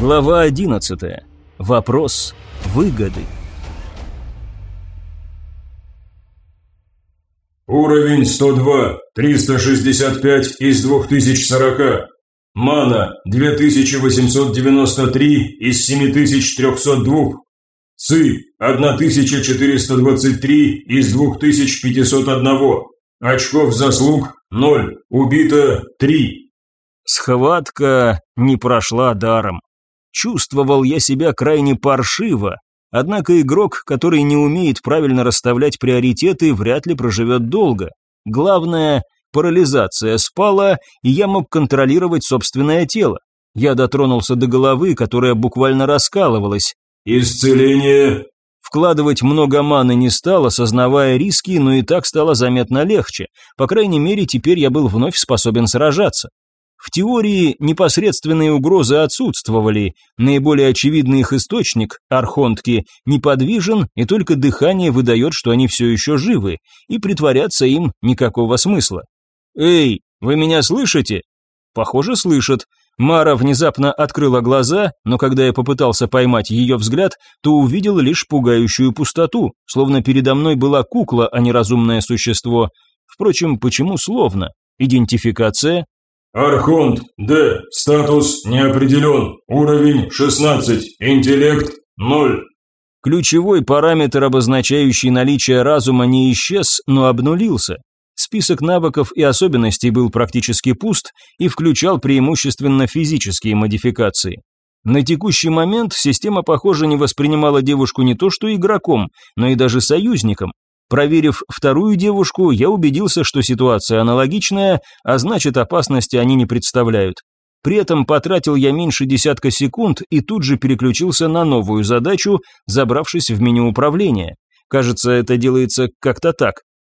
Глава 11. Вопрос выгоды. Уровень 102, 365 из 2040. Мана 2893 из 7302. ЦИ 1423 из 2501. Очков заслуг 0. Убито 3. Схватка не прошла даром. Чувствовал я себя крайне паршиво, однако игрок, который не умеет правильно расставлять приоритеты, вряд ли проживет долго. Главное, парализация спала, и я мог контролировать собственное тело. Я дотронулся до головы, которая буквально раскалывалась. Исцеление. Вкладывать много маны не стал, осознавая риски, но и так стало заметно легче. По крайней мере, теперь я был вновь способен сражаться. В теории непосредственные угрозы отсутствовали, наиболее очевидный их источник, архонтки, неподвижен и только дыхание выдает, что они все еще живы, и притворяться им никакого смысла. «Эй, вы меня слышите?» Похоже, слышат. Мара внезапно открыла глаза, но когда я попытался поймать ее взгляд, то увидел лишь пугающую пустоту, словно передо мной была кукла, а не разумное существо. Впрочем, почему словно? Идентификация? Архонт Д. Статус не определен. Уровень 16. Интеллект 0. Ключевой параметр, обозначающий наличие разума, не исчез, но обнулился. Список навыков и особенностей был практически пуст и включал преимущественно физические модификации. На текущий момент система, похоже, не воспринимала девушку не то что игроком, но и даже союзником, Проверив вторую девушку, я убедился, что ситуация аналогичная, а значит опасности они не представляют. При этом потратил я меньше десятка секунд и тут же переключился на новую задачу, забравшись в меню управления. Кажется, это делается как-то так.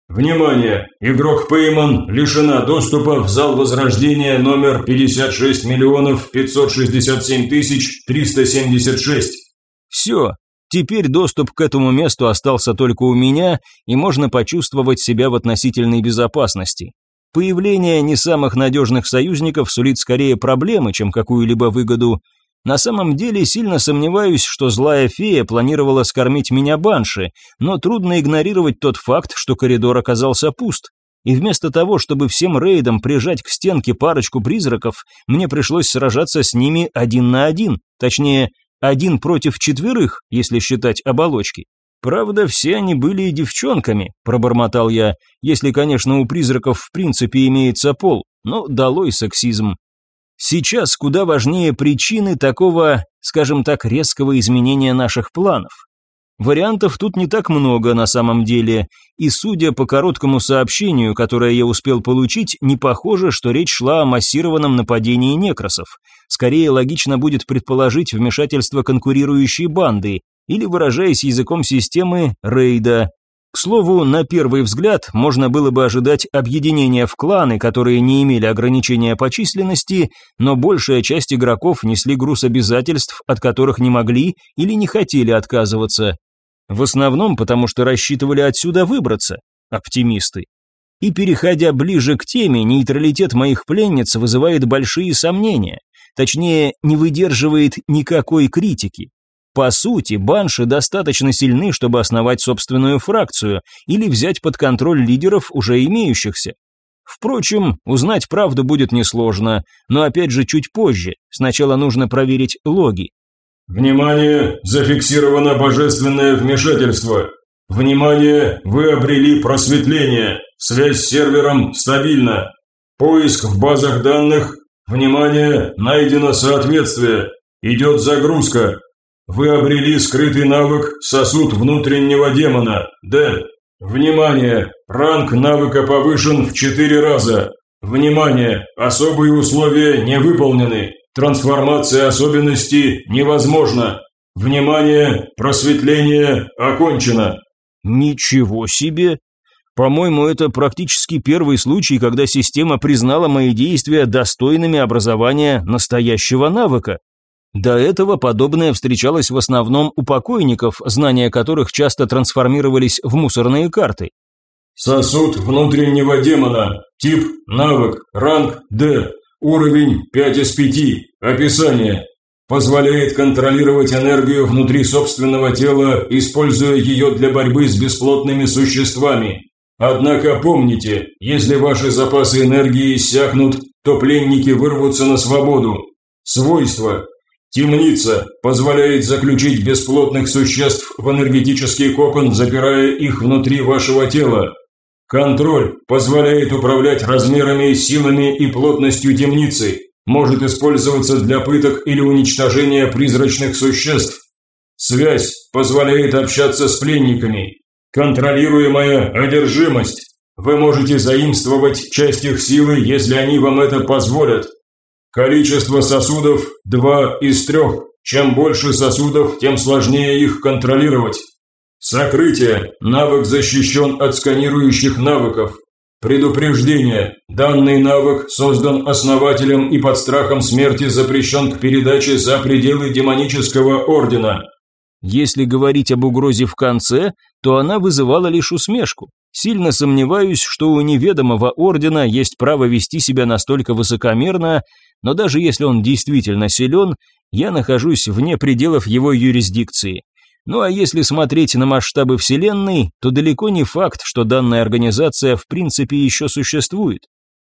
Внимание! Игрок Пейман лишена доступа в зал возрождения номер 56 миллионов 567 тысяч 376. Все, Теперь доступ к этому месту остался только у меня, и можно почувствовать себя в относительной безопасности. Появление не самых надежных союзников сулит скорее проблемы, чем какую-либо выгоду. На самом деле сильно сомневаюсь, что злая фея планировала скормить меня банши, но трудно игнорировать тот факт, что коридор оказался пуст. И вместо того, чтобы всем рейдом прижать к стенке парочку призраков, мне пришлось сражаться с ними один на один, точнее, один против четверых, если считать оболочки. Правда, все они были девчонками, пробормотал я, если, конечно, у призраков в принципе имеется пол, но долой сексизм. Сейчас куда важнее причины такого, скажем так, резкого изменения наших планов. Вариантов тут не так много на самом деле, и судя по короткому сообщению, которое я успел получить, не похоже, что речь шла о массированном нападении некросов. Скорее логично будет предположить вмешательство конкурирующей банды, или, выражаясь языком системы, рейда. К слову, на первый взгляд можно было бы ожидать объединения в кланы, которые не имели ограничения по численности, но большая часть игроков несли груз обязательств, от которых не могли или не хотели отказываться. В основном потому, что рассчитывали отсюда выбраться, оптимисты. И переходя ближе к теме, нейтралитет моих пленниц вызывает большие сомнения. Точнее, не выдерживает никакой критики. По сути, банши достаточно сильны, чтобы основать собственную фракцию или взять под контроль лидеров, уже имеющихся. Впрочем, узнать правду будет несложно, но опять же чуть позже. Сначала нужно проверить логи. Внимание! Зафиксировано божественное вмешательство. Внимание! Вы обрели просветление. Связь с сервером стабильна. Поиск в базах данных. Внимание! Найдено соответствие. Идет загрузка. Вы обрели скрытый навык «Сосуд внутреннего демона». Д. Внимание! Ранг навыка повышен в 4 раза. Внимание! Особые условия не выполнены. Трансформация особенностей невозможна. Внимание, просветление окончено. Ничего себе. По-моему, это практически первый случай, когда система признала мои действия достойными образования настоящего навыка. До этого подобное встречалось в основном у покойников, знания которых часто трансформировались в мусорные карты. Сосуд внутреннего демона. Тип – навык. Ранг – Д. Уровень 5 из 5. Описание. Позволяет контролировать энергию внутри собственного тела, используя ее для борьбы с бесплотными существами. Однако помните, если ваши запасы энергии иссякнут, то пленники вырвутся на свободу. Свойства. Темница позволяет заключить бесплотных существ в энергетический кокон, запирая их внутри вашего тела. Контроль позволяет управлять размерами, силами и плотностью темницы, может использоваться для пыток или уничтожения призрачных существ. Связь позволяет общаться с пленниками. Контролируемая одержимость. Вы можете заимствовать часть их силы, если они вам это позволят. Количество сосудов – два из трех. Чем больше сосудов, тем сложнее их контролировать. Сокрытие. Навык защищен от сканирующих навыков. Предупреждение. Данный навык создан основателем и под страхом смерти запрещен к передаче за пределы демонического ордена. Если говорить об угрозе в конце, то она вызывала лишь усмешку. Сильно сомневаюсь, что у неведомого ордена есть право вести себя настолько высокомерно, но даже если он действительно силен, я нахожусь вне пределов его юрисдикции. Ну а если смотреть на масштабы Вселенной, то далеко не факт, что данная организация в принципе еще существует.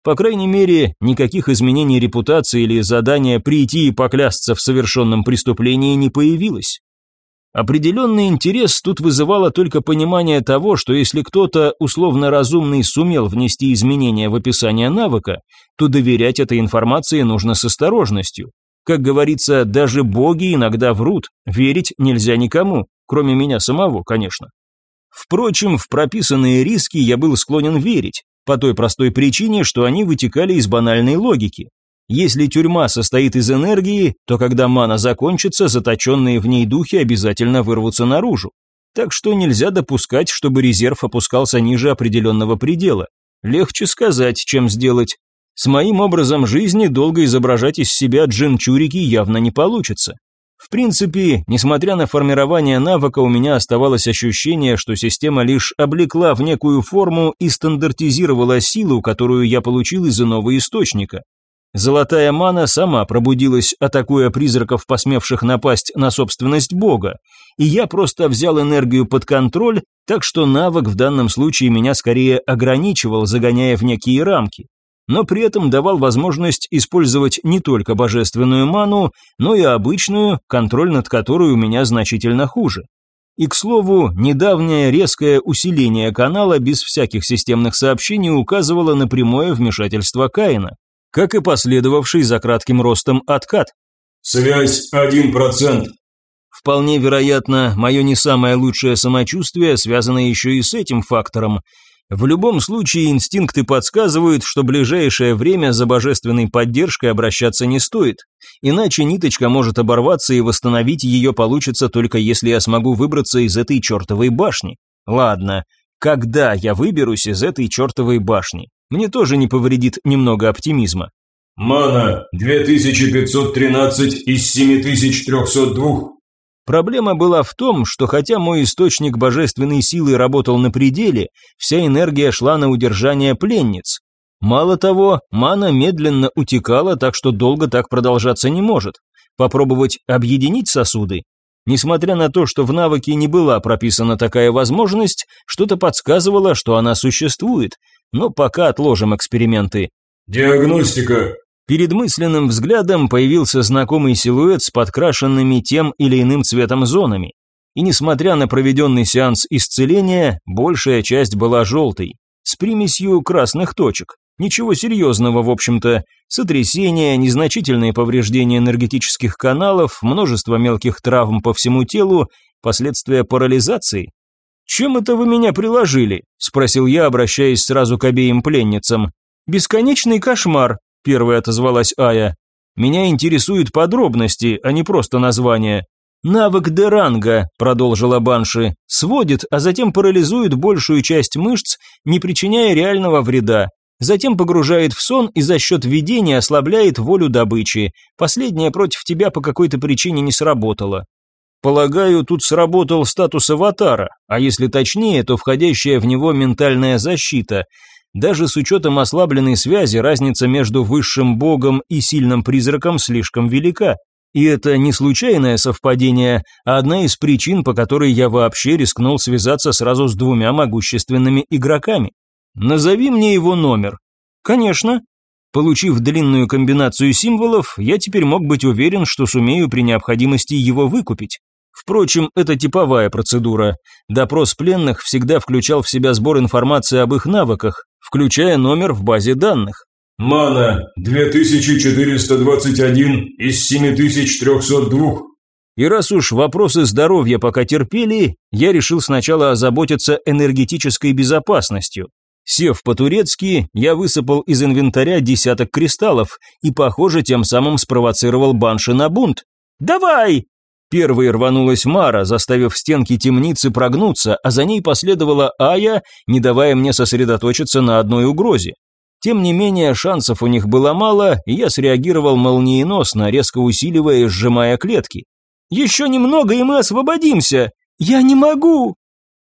По крайней мере, никаких изменений репутации или задания прийти и поклясться в совершенном преступлении не появилось. Определенный интерес тут вызывало только понимание того, что если кто-то условно разумный сумел внести изменения в описание навыка, то доверять этой информации нужно с осторожностью. Как говорится, даже боги иногда врут, верить нельзя никому, кроме меня самого, конечно. Впрочем, в прописанные риски я был склонен верить, по той простой причине, что они вытекали из банальной логики. Если тюрьма состоит из энергии, то когда мана закончится, заточенные в ней духи обязательно вырвутся наружу. Так что нельзя допускать, чтобы резерв опускался ниже определенного предела. Легче сказать, чем сделать. С моим образом жизни долго изображать из себя джин-чурики явно не получится. В принципе, несмотря на формирование навыка, у меня оставалось ощущение, что система лишь облекла в некую форму и стандартизировала силу, которую я получил из иного источника. Золотая мана сама пробудилась, атакуя призраков, посмевших напасть на собственность бога, и я просто взял энергию под контроль, так что навык в данном случае меня скорее ограничивал, загоняя в некие рамки но при этом давал возможность использовать не только божественную ману, но и обычную, контроль над которой у меня значительно хуже. И, к слову, недавнее резкое усиление канала без всяких системных сообщений указывало на прямое вмешательство Каина, как и последовавший за кратким ростом откат. «Связь 1%. Вполне вероятно, мое не самое лучшее самочувствие связано еще и с этим фактором – в любом случае инстинкты подсказывают, что ближайшее время за божественной поддержкой обращаться не стоит, иначе ниточка может оборваться и восстановить ее получится только если я смогу выбраться из этой чертовой башни. Ладно, когда я выберусь из этой чертовой башни? Мне тоже не повредит немного оптимизма. Мана 2513 из 7302. Проблема была в том, что хотя мой источник божественной силы работал на пределе, вся энергия шла на удержание пленниц. Мало того, мана медленно утекала, так что долго так продолжаться не может. Попробовать объединить сосуды? Несмотря на то, что в навыке не была прописана такая возможность, что-то подсказывало, что она существует, но пока отложим эксперименты. «Диагностика», Перед мысленным взглядом появился знакомый силуэт с подкрашенными тем или иным цветом зонами. И несмотря на проведенный сеанс исцеления, большая часть была желтой, с примесью красных точек. Ничего серьезного, в общем-то. Сотрясения, незначительные повреждения энергетических каналов, множество мелких травм по всему телу, последствия парализации. «Чем это вы меня приложили?» – спросил я, обращаясь сразу к обеим пленницам. «Бесконечный кошмар», первая отозвалась Ая. Меня интересуют подробности, а не просто название. Навык Деранга, продолжила Банши, сводит, а затем парализует большую часть мышц, не причиняя реального вреда. Затем погружает в сон и за счет видения ослабляет волю добычи. Последняя против тебя по какой-то причине не сработала. Полагаю, тут сработал статус аватара, а если точнее, то входящая в него ментальная защита. Даже с учетом ослабленной связи разница между высшим богом и сильным призраком слишком велика. И это не случайное совпадение, а одна из причин, по которой я вообще рискнул связаться сразу с двумя могущественными игроками. Назови мне его номер. Конечно. Получив длинную комбинацию символов, я теперь мог быть уверен, что сумею при необходимости его выкупить. Впрочем, это типовая процедура. Допрос пленных всегда включал в себя сбор информации об их навыках, включая номер в базе данных. Мана 2421 из 7302. И раз уж вопросы здоровья пока терпели, я решил сначала озаботиться энергетической безопасностью. Сев по-турецки, я высыпал из инвентаря десяток кристаллов и, похоже, тем самым спровоцировал банши на бунт. «Давай!» Первой рванулась Мара, заставив стенки темницы прогнуться, а за ней последовала Ая, не давая мне сосредоточиться на одной угрозе. Тем не менее, шансов у них было мало, и я среагировал молниеносно, резко усиливая и сжимая клетки. «Еще немного, и мы освободимся! Я не могу!»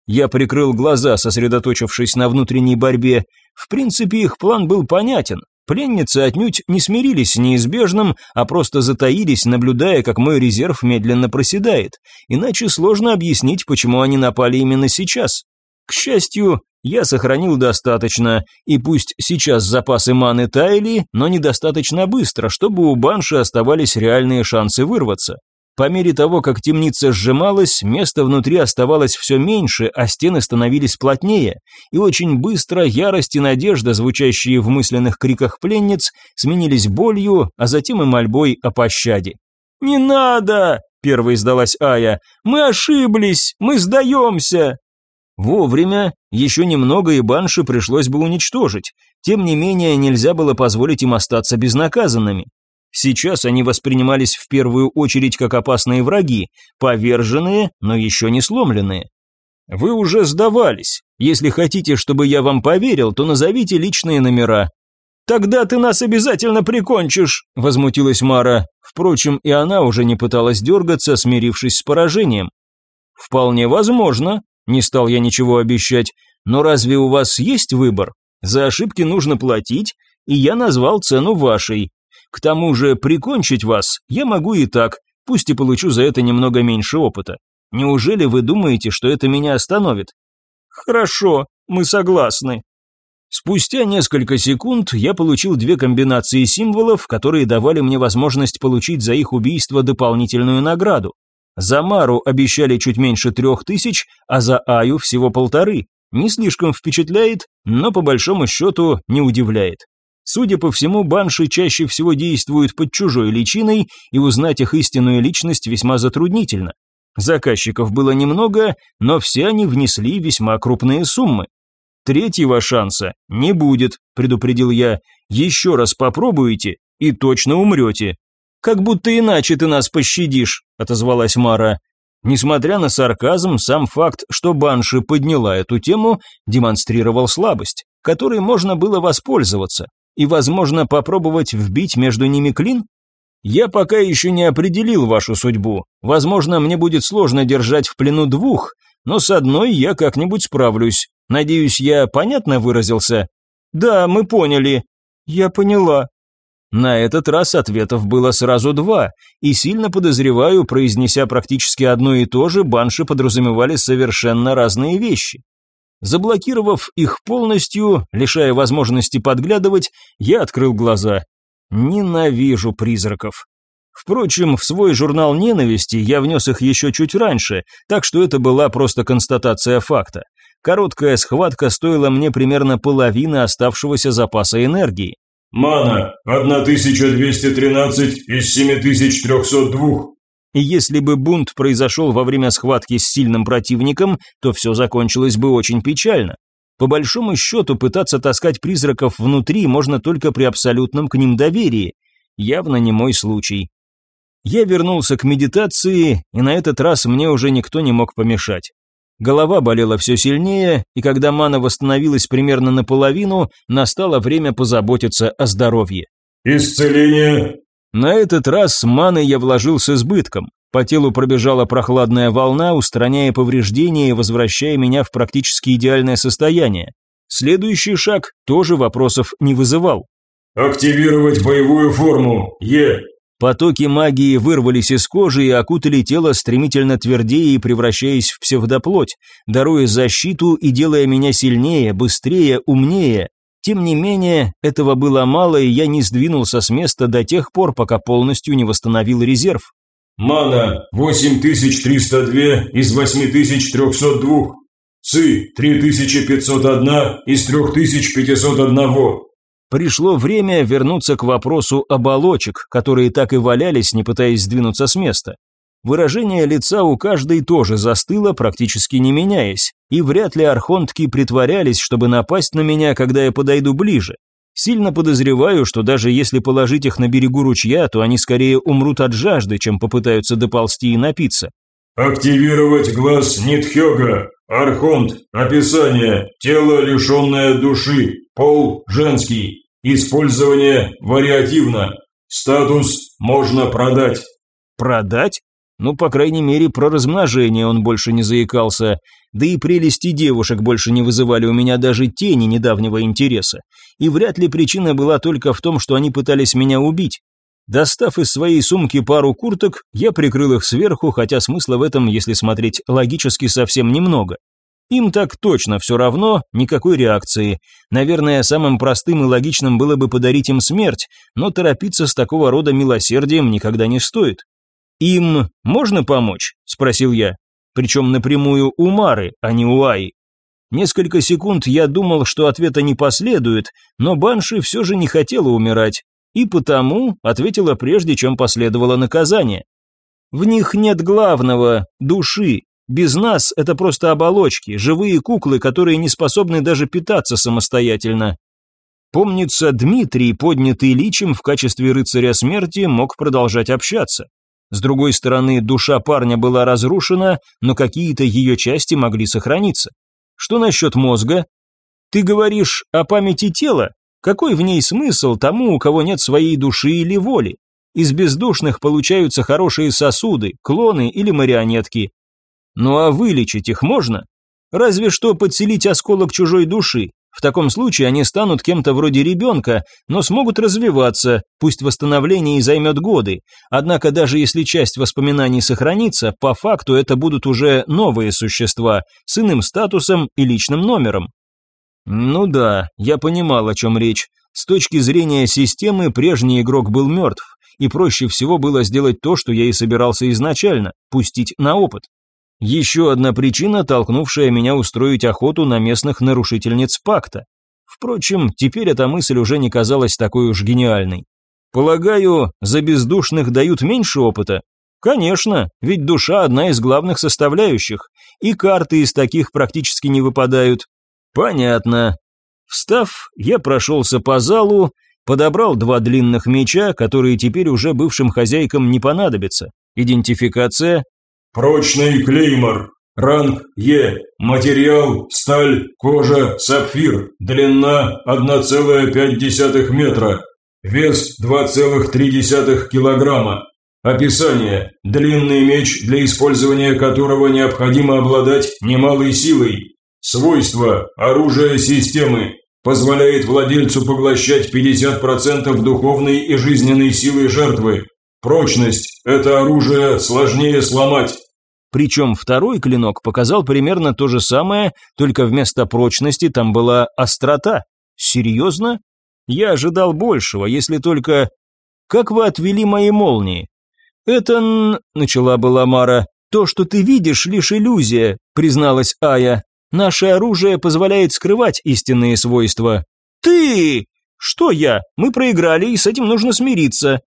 Я прикрыл глаза, сосредоточившись на внутренней борьбе. В принципе, их план был понятен. Пленницы отнюдь не смирились с неизбежным, а просто затаились, наблюдая, как мой резерв медленно проседает. Иначе сложно объяснить, почему они напали именно сейчас. К счастью, я сохранил достаточно, и пусть сейчас запасы маны таяли, но недостаточно быстро, чтобы у банши оставались реальные шансы вырваться. По мере того, как темница сжималась, места внутри оставалось все меньше, а стены становились плотнее, и очень быстро ярость и надежда, звучащие в мысленных криках пленниц, сменились болью, а затем и мольбой о пощаде. «Не надо!» – первой сдалась Ая. «Мы ошиблись! Мы сдаемся!» Вовремя, еще немного и банши пришлось бы уничтожить, тем не менее нельзя было позволить им остаться безнаказанными. Сейчас они воспринимались в первую очередь как опасные враги, поверженные, но еще не сломленные. Вы уже сдавались. Если хотите, чтобы я вам поверил, то назовите личные номера. Тогда ты нас обязательно прикончишь, возмутилась Мара. Впрочем, и она уже не пыталась дергаться, смирившись с поражением. Вполне возможно, не стал я ничего обещать, но разве у вас есть выбор? За ошибки нужно платить, и я назвал цену вашей. К тому же прикончить вас я могу и так, пусть и получу за это немного меньше опыта. Неужели вы думаете, что это меня остановит? Хорошо, мы согласны. Спустя несколько секунд я получил две комбинации символов, которые давали мне возможность получить за их убийство дополнительную награду. За Мару обещали чуть меньше трех тысяч, а за Аю всего полторы. Не слишком впечатляет, но по большому счету не удивляет. Судя по всему, банши чаще всего действуют под чужой личиной, и узнать их истинную личность весьма затруднительно. Заказчиков было немного, но все они внесли весьма крупные суммы. Третьего шанса не будет, предупредил я. Еще раз попробуете и точно умрете. Как будто иначе ты нас пощадишь, отозвалась Мара. Несмотря на сарказм, сам факт, что Банши подняла эту тему, демонстрировал слабость, которой можно было воспользоваться и, возможно, попробовать вбить между ними клин? Я пока еще не определил вашу судьбу. Возможно, мне будет сложно держать в плену двух, но с одной я как-нибудь справлюсь. Надеюсь, я понятно выразился? Да, мы поняли. Я поняла. На этот раз ответов было сразу два, и сильно подозреваю, произнеся практически одно и то же, банши подразумевали совершенно разные вещи. Заблокировав их полностью, лишая возможности подглядывать, я открыл глаза. Ненавижу призраков. Впрочем, в свой журнал ненависти я внес их еще чуть раньше, так что это была просто констатация факта. Короткая схватка стоила мне примерно половины оставшегося запаса энергии. Мана 1213 из 7302. И если бы бунт произошел во время схватки с сильным противником, то все закончилось бы очень печально. По большому счету, пытаться таскать призраков внутри можно только при абсолютном к ним доверии. Явно не мой случай. Я вернулся к медитации, и на этот раз мне уже никто не мог помешать. Голова болела все сильнее, и когда мана восстановилась примерно наполовину, настало время позаботиться о здоровье. «Исцеление на этот раз маны я вложил с избытком. По телу пробежала прохладная волна, устраняя повреждения и возвращая меня в практически идеальное состояние. Следующий шаг тоже вопросов не вызывал. «Активировать боевую форму, Е». Потоки магии вырвались из кожи и окутали тело стремительно твердее и превращаясь в псевдоплоть, даруя защиту и делая меня сильнее, быстрее, умнее. Тем не менее, этого было мало, и я не сдвинулся с места до тех пор, пока полностью не восстановил резерв. Мана 8302 из 8302. Ци 3501 из 3501. Пришло время вернуться к вопросу оболочек, которые так и валялись, не пытаясь сдвинуться с места. Выражение лица у каждой тоже застыло, практически не меняясь, и вряд ли архонтки притворялись, чтобы напасть на меня, когда я подойду ближе. Сильно подозреваю, что даже если положить их на берегу ручья, то они скорее умрут от жажды, чем попытаются доползти и напиться. Активировать глаз Нитхёга. Архонт. Описание. Тело, лишенное души. Пол женский. Использование вариативно. Статус можно продать. Продать? Ну, по крайней мере, про размножение он больше не заикался. Да и прелести девушек больше не вызывали у меня даже тени недавнего интереса. И вряд ли причина была только в том, что они пытались меня убить. Достав из своей сумки пару курток, я прикрыл их сверху, хотя смысла в этом, если смотреть логически, совсем немного. Им так точно все равно, никакой реакции. Наверное, самым простым и логичным было бы подарить им смерть, но торопиться с такого рода милосердием никогда не стоит. «Им можно помочь?» – спросил я. Причем напрямую у Мары, а не у Аи. Несколько секунд я думал, что ответа не последует, но Банши все же не хотела умирать, и потому ответила прежде, чем последовало наказание. В них нет главного – души, без нас это просто оболочки, живые куклы, которые не способны даже питаться самостоятельно. Помнится, Дмитрий, поднятый личем в качестве рыцаря смерти, мог продолжать общаться. С другой стороны, душа парня была разрушена, но какие-то ее части могли сохраниться. Что насчет мозга? Ты говоришь о памяти тела? Какой в ней смысл тому, у кого нет своей души или воли? Из бездушных получаются хорошие сосуды, клоны или марионетки. Ну а вылечить их можно? Разве что подселить осколок чужой души. В таком случае они станут кем-то вроде ребенка, но смогут развиваться, пусть восстановление и займет годы. Однако даже если часть воспоминаний сохранится, по факту это будут уже новые существа, с иным статусом и личным номером. Ну да, я понимал, о чем речь. С точки зрения системы, прежний игрок был мертв, и проще всего было сделать то, что я и собирался изначально, пустить на опыт. Еще одна причина, толкнувшая меня устроить охоту на местных нарушительниц пакта. Впрочем, теперь эта мысль уже не казалась такой уж гениальной. Полагаю, за бездушных дают меньше опыта? Конечно, ведь душа одна из главных составляющих, и карты из таких практически не выпадают. Понятно. Встав, я прошелся по залу, подобрал два длинных меча, которые теперь уже бывшим хозяйкам не понадобятся. Идентификация, Прочный клеймор. Ранг Е. Материал сталь, кожа, сапфир. Длина 1,5 метра. Вес 2,3 килограмма. Описание. Длинный меч, для использования которого необходимо обладать немалой силой. Свойства. Оружие системы. Позволяет владельцу поглощать 50% духовной и жизненной силы жертвы. Прочность – это оружие сложнее сломать. Причем второй клинок показал примерно то же самое, только вместо прочности там была острота. Серьезно? Я ожидал большего, если только... Как вы отвели мои молнии? Это... Начала была Мара. То, что ты видишь, лишь иллюзия, призналась Ая. Наше оружие позволяет скрывать истинные свойства. Ты! Что я? Мы проиграли, и с этим нужно смириться.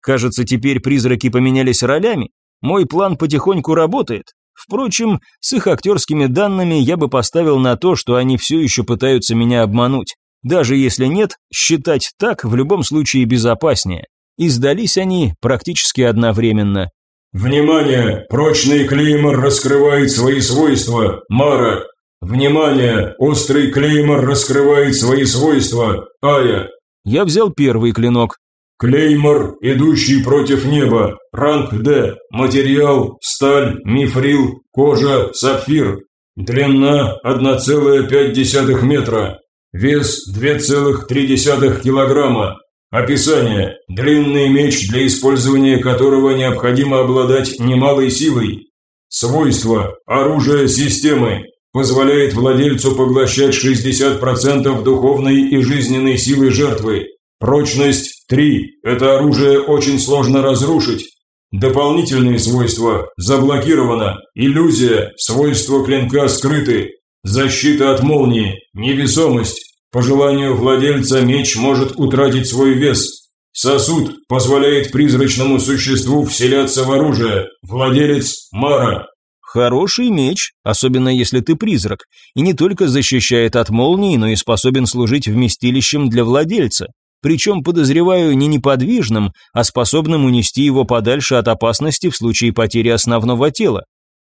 Кажется, теперь призраки поменялись ролями. Мой план потихоньку работает. Впрочем, с их актерскими данными я бы поставил на то, что они все еще пытаются меня обмануть. Даже если нет, считать так в любом случае безопаснее. И сдались они практически одновременно. «Внимание! Прочный клеймор раскрывает свои свойства. Мара! Внимание! Острый клеймор раскрывает свои свойства. Ая!» Я взял первый клинок. Клеймор, идущий против неба. Ранг Д. Материал, сталь, мифрил, кожа, сапфир. Длина 1,5 метра. Вес 2,3 килограмма. Описание. Длинный меч, для использования которого необходимо обладать немалой силой. Свойства. Оружие системы. Позволяет владельцу поглощать 60% духовной и жизненной силы жертвы. Прочность 3. Это оружие очень сложно разрушить. Дополнительные свойства. Заблокировано. Иллюзия. Свойства клинка скрыты. Защита от молнии. Невесомость. По желанию владельца меч может утратить свой вес. Сосуд позволяет призрачному существу вселяться в оружие. Владелец – Мара. Хороший меч, особенно если ты призрак, и не только защищает от молнии, но и способен служить вместилищем для владельца. Причем, подозреваю, не неподвижным, а способным унести его подальше от опасности в случае потери основного тела.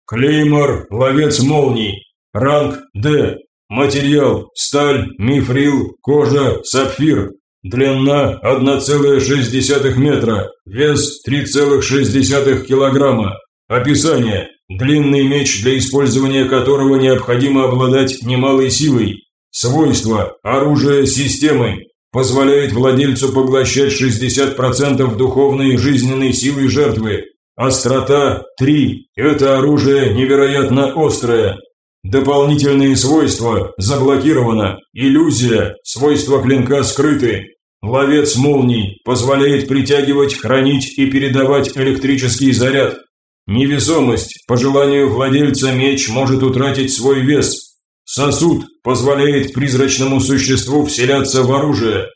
Клеймор, ловец молний. Ранг Д. Материал – сталь, мифрил, кожа, сапфир. Длина – 1,6 метра, вес – 3,6 килограмма. Описание – длинный меч, для использования которого необходимо обладать немалой силой. Свойства – оружие системы. Позволяет владельцу поглощать 60% духовной и жизненной силы жертвы. Острота – 3. Это оружие невероятно острое. Дополнительные свойства заблокировано. Иллюзия, свойства клинка скрыты. Ловец молний позволяет притягивать, хранить и передавать электрический заряд. Невесомость, по желанию владельца меч может утратить свой вес. Сосуд позволяет призрачному существу вселяться в оружие.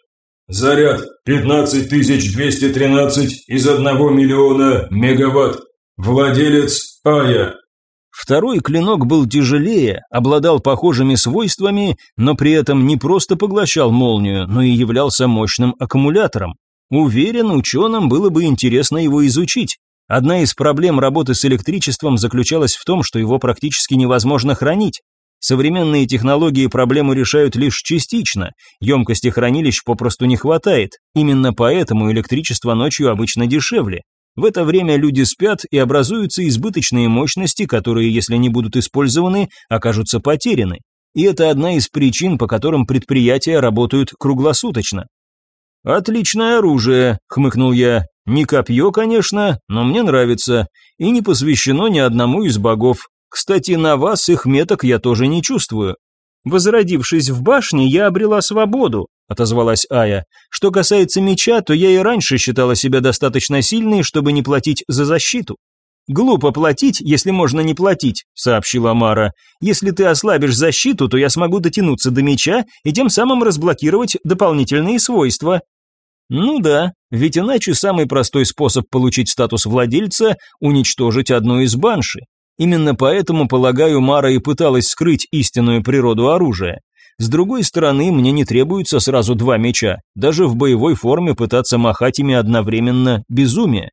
Заряд 15213 из 1 миллиона мегаватт. Владелец Ая. Второй клинок был тяжелее, обладал похожими свойствами, но при этом не просто поглощал молнию, но и являлся мощным аккумулятором. Уверен, ученым было бы интересно его изучить. Одна из проблем работы с электричеством заключалась в том, что его практически невозможно хранить. Современные технологии проблему решают лишь частично, емкости хранилищ попросту не хватает, именно поэтому электричество ночью обычно дешевле. В это время люди спят и образуются избыточные мощности, которые, если не будут использованы, окажутся потеряны. И это одна из причин, по которым предприятия работают круглосуточно. «Отличное оружие», — хмыкнул я. «Не копье, конечно, но мне нравится. И не посвящено ни одному из богов. Кстати, на вас их меток я тоже не чувствую. Возродившись в башне, я обрела свободу, отозвалась Ая. Что касается меча, то я и раньше считала себя достаточно сильной, чтобы не платить за защиту. Глупо платить, если можно не платить, сообщила Мара. Если ты ослабишь защиту, то я смогу дотянуться до меча и тем самым разблокировать дополнительные свойства. Ну да, ведь иначе самый простой способ получить статус владельца уничтожить одну из банши. Именно поэтому, полагаю, Мара и пыталась скрыть истинную природу оружия. С другой стороны, мне не требуется сразу два меча, даже в боевой форме пытаться махать ими одновременно – безумие.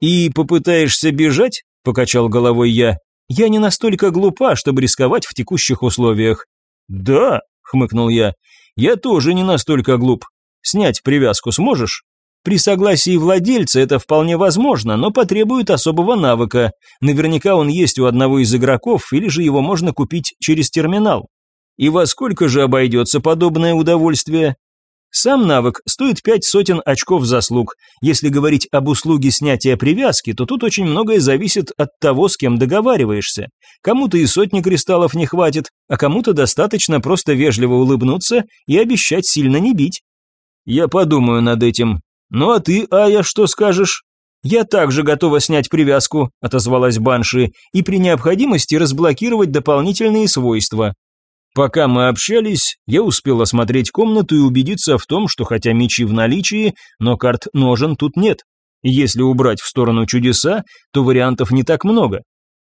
«И попытаешься бежать?» – покачал головой я. «Я не настолько глупа, чтобы рисковать в текущих условиях». «Да», – хмыкнул я, – «я тоже не настолько глуп. Снять привязку сможешь?» При согласии владельца это вполне возможно, но потребует особого навыка. Наверняка он есть у одного из игроков, или же его можно купить через терминал. И во сколько же обойдется подобное удовольствие? Сам навык стоит пять сотен очков заслуг. Если говорить об услуге снятия привязки, то тут очень многое зависит от того, с кем договариваешься. Кому-то и сотни кристаллов не хватит, а кому-то достаточно просто вежливо улыбнуться и обещать сильно не бить. Я подумаю над этим, «Ну а ты, Ая, что скажешь?» «Я также готова снять привязку», – отозвалась Банши, «и при необходимости разблокировать дополнительные свойства». Пока мы общались, я успел осмотреть комнату и убедиться в том, что хотя мечи в наличии, но карт ножен тут нет. Если убрать в сторону чудеса, то вариантов не так много.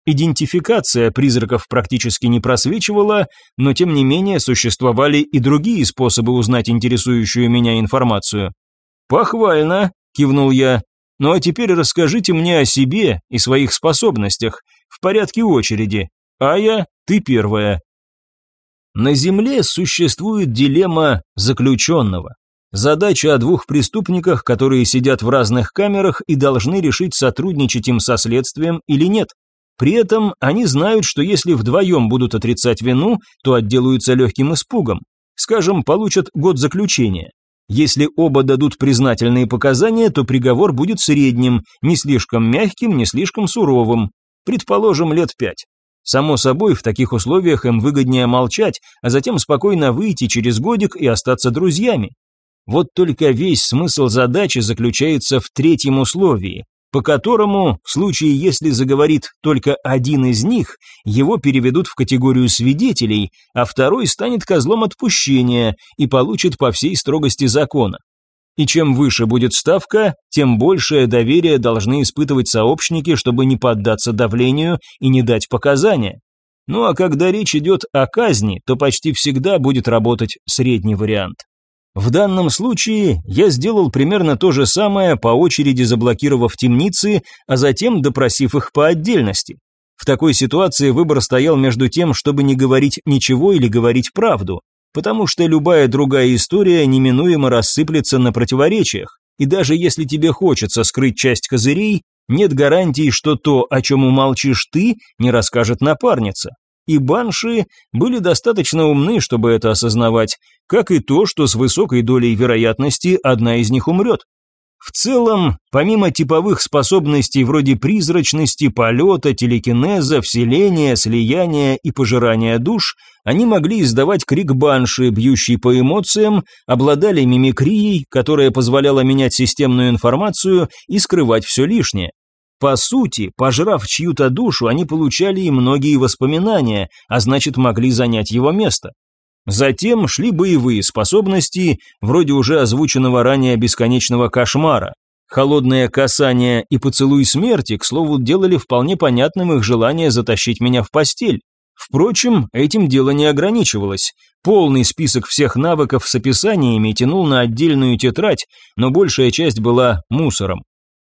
Идентификация призраков практически не просвечивала, но тем не менее существовали и другие способы узнать интересующую меня информацию. «Похвально», – кивнул я. «Ну а теперь расскажите мне о себе и своих способностях, в порядке очереди. А я, ты первая». На Земле существует дилемма заключенного. Задача о двух преступниках, которые сидят в разных камерах и должны решить, сотрудничать им со следствием или нет. При этом они знают, что если вдвоем будут отрицать вину, то отделаются легким испугом. Скажем, получат год заключения. Если оба дадут признательные показания, то приговор будет средним, не слишком мягким, не слишком суровым. Предположим, лет пять. Само собой, в таких условиях им выгоднее молчать, а затем спокойно выйти через годик и остаться друзьями. Вот только весь смысл задачи заключается в третьем условии, по которому, в случае если заговорит только один из них, его переведут в категорию свидетелей, а второй станет козлом отпущения и получит по всей строгости закона. И чем выше будет ставка, тем большее доверие должны испытывать сообщники, чтобы не поддаться давлению и не дать показания. Ну а когда речь идет о казни, то почти всегда будет работать средний вариант. В данном случае я сделал примерно то же самое, по очереди заблокировав темницы, а затем допросив их по отдельности. В такой ситуации выбор стоял между тем, чтобы не говорить ничего или говорить правду, потому что любая другая история неминуемо рассыплется на противоречиях, и даже если тебе хочется скрыть часть козырей, нет гарантии, что то, о чем умолчишь ты, не расскажет напарница и банши были достаточно умны, чтобы это осознавать, как и то, что с высокой долей вероятности одна из них умрет. В целом, помимо типовых способностей вроде призрачности, полета, телекинеза, вселения, слияния и пожирания душ, они могли издавать крик банши, бьющий по эмоциям, обладали мимикрией, которая позволяла менять системную информацию и скрывать все лишнее. По сути, пожрав чью-то душу, они получали и многие воспоминания, а значит могли занять его место. Затем шли боевые способности, вроде уже озвученного ранее бесконечного кошмара. Холодное касание и поцелуй смерти, к слову, делали вполне понятным их желание затащить меня в постель. Впрочем, этим дело не ограничивалось. Полный список всех навыков с описаниями тянул на отдельную тетрадь, но большая часть была мусором.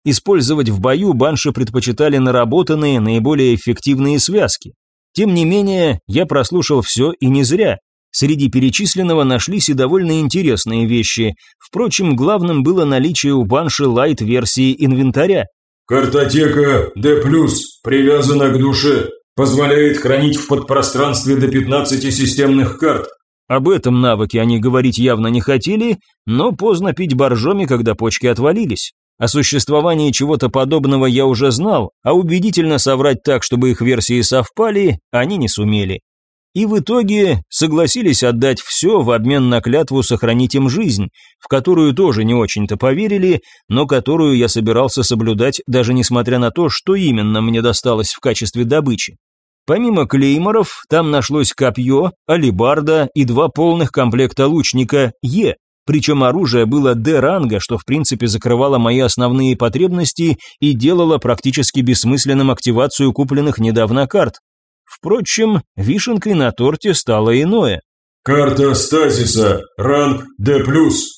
Использовать в бою банши предпочитали наработанные, наиболее эффективные связки. Тем не менее, я прослушал все и не зря. Среди перечисленного нашлись и довольно интересные вещи. Впрочем, главным было наличие у банши лайт-версии инвентаря. Картотека D+, привязана к душе, позволяет хранить в подпространстве до 15 системных карт. Об этом навыке они говорить явно не хотели, но поздно пить боржоми, когда почки отвалились. О существовании чего-то подобного я уже знал, а убедительно соврать так, чтобы их версии совпали, они не сумели. И в итоге согласились отдать все в обмен на клятву сохранить им жизнь, в которую тоже не очень-то поверили, но которую я собирался соблюдать, даже несмотря на то, что именно мне досталось в качестве добычи. Помимо клейморов, там нашлось копье, алибарда и два полных комплекта лучника Е, причем оружие было Д-ранга, что в принципе закрывало мои основные потребности и делало практически бессмысленным активацию купленных недавно карт. Впрочем, вишенкой на торте стало иное. Карта стазиса, ранг D+,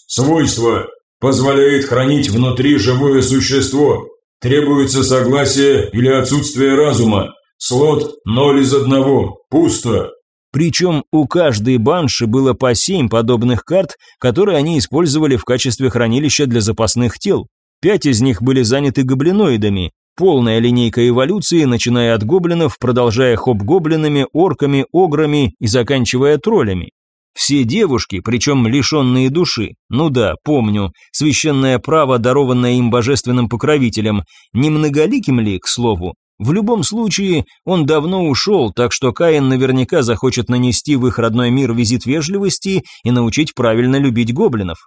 свойства, позволяет хранить внутри живое существо. Требуется согласие или отсутствие разума. Слот 0 из 1, пусто. Причем у каждой банши было по семь подобных карт, которые они использовали в качестве хранилища для запасных тел. Пять из них были заняты гоблиноидами, полная линейка эволюции, начиная от гоблинов, продолжая хоп-гоблинами, орками, ограми и заканчивая троллями. Все девушки, причем лишенные души, ну да, помню, священное право, дарованное им божественным покровителем, не многоликим ли, к слову, в любом случае, он давно ушел, так что Каин наверняка захочет нанести в их родной мир визит вежливости и научить правильно любить гоблинов.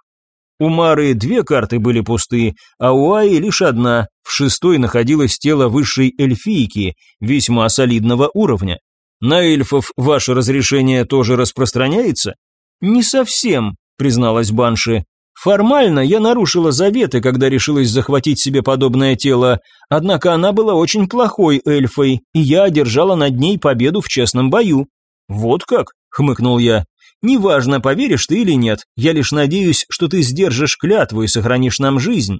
У Мары две карты были пусты, а у Аи лишь одна, в шестой находилось тело высшей эльфийки, весьма солидного уровня. На эльфов ваше разрешение тоже распространяется? Не совсем, призналась Банши. Формально я нарушила заветы, когда решилась захватить себе подобное тело, однако она была очень плохой эльфой, и я одержала над ней победу в честном бою. Вот как, хмыкнул я. Неважно, поверишь ты или нет, я лишь надеюсь, что ты сдержишь клятву и сохранишь нам жизнь.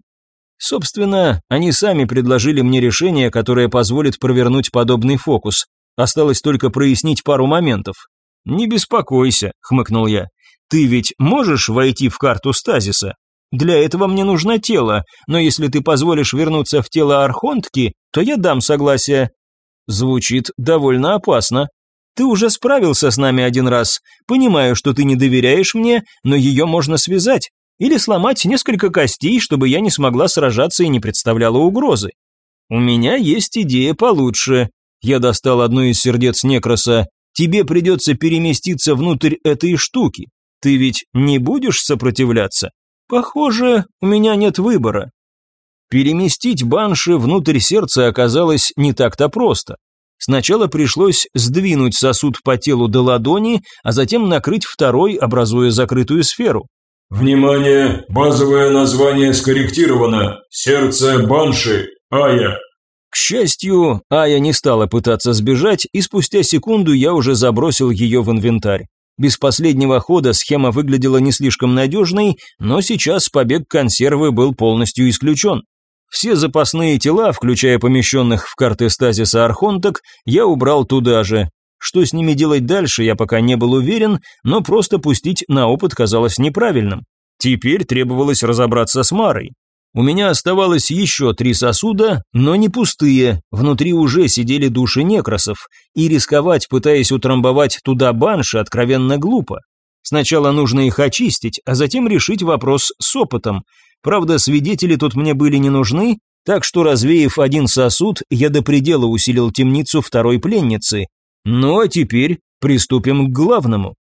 Собственно, они сами предложили мне решение, которое позволит провернуть подобный фокус. Осталось только прояснить пару моментов. Не беспокойся, хмыкнул я. Ты ведь можешь войти в карту стазиса? Для этого мне нужно тело, но если ты позволишь вернуться в тело Архонтки, то я дам согласие. Звучит довольно опасно. Ты уже справился с нами один раз. Понимаю, что ты не доверяешь мне, но ее можно связать. Или сломать несколько костей, чтобы я не смогла сражаться и не представляла угрозы. У меня есть идея получше. Я достал одну из сердец Некроса. Тебе придется переместиться внутрь этой штуки. Ты ведь не будешь сопротивляться? Похоже, у меня нет выбора. Переместить банши внутрь сердца оказалось не так-то просто. Сначала пришлось сдвинуть сосуд по телу до ладони, а затем накрыть второй, образуя закрытую сферу. «Внимание! Базовое название скорректировано. Сердце Банши. Ая». К счастью, Ая не стала пытаться сбежать, и спустя секунду я уже забросил ее в инвентарь. Без последнего хода схема выглядела не слишком надежной, но сейчас побег консервы был полностью исключен. Все запасные тела, включая помещенных в карты стазиса архонток, я убрал туда же. Что с ними делать дальше, я пока не был уверен, но просто пустить на опыт казалось неправильным. Теперь требовалось разобраться с Марой. У меня оставалось еще три сосуда, но не пустые, внутри уже сидели души некросов, и рисковать, пытаясь утрамбовать туда банши, откровенно глупо. Сначала нужно их очистить, а затем решить вопрос с опытом. Правда, свидетели тут мне были не нужны, так что, развеяв один сосуд, я до предела усилил темницу второй пленницы. Ну а теперь приступим к главному.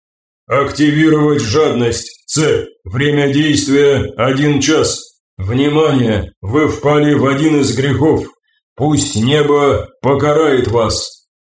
«Активировать жадность. С. Время действия – один час. Внимание! Вы впали в один из грехов. Пусть небо покарает вас.